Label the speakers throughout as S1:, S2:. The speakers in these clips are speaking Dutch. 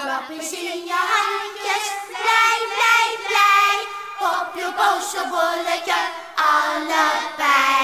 S1: Klapjes in je handjes, blij, blij, blij. Op je boze
S2: je allebei.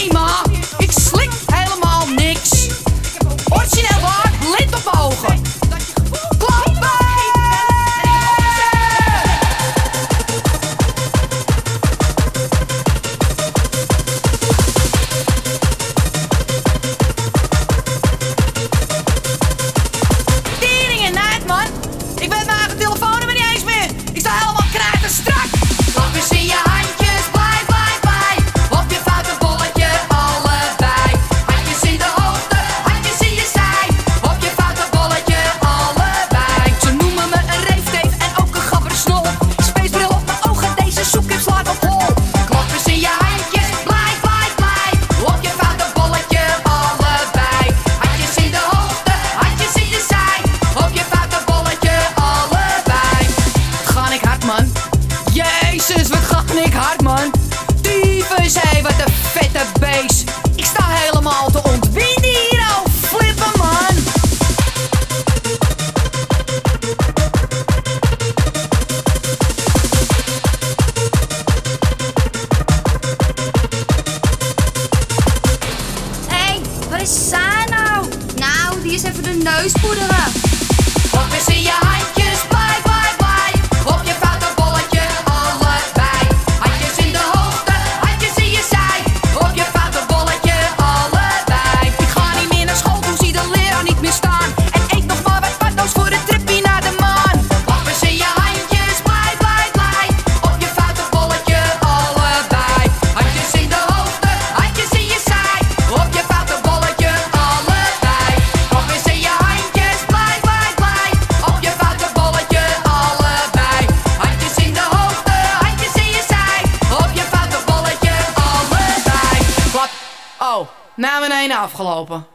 S2: Nee ik slik helemaal niks. Origineel waar, lint op mijn ogen. Klappen! Tering en naad man. Ik ben mijn de telefoon man. Dieven zei wat een vette beest. Ik sta helemaal te ontwinden hier al. Flippen, man.
S3: Hé, hey, waar is Saar nou? Nou, die is even de neus poederen.
S2: Wat is in je handjes, blijf Oh, na beneden afgelopen.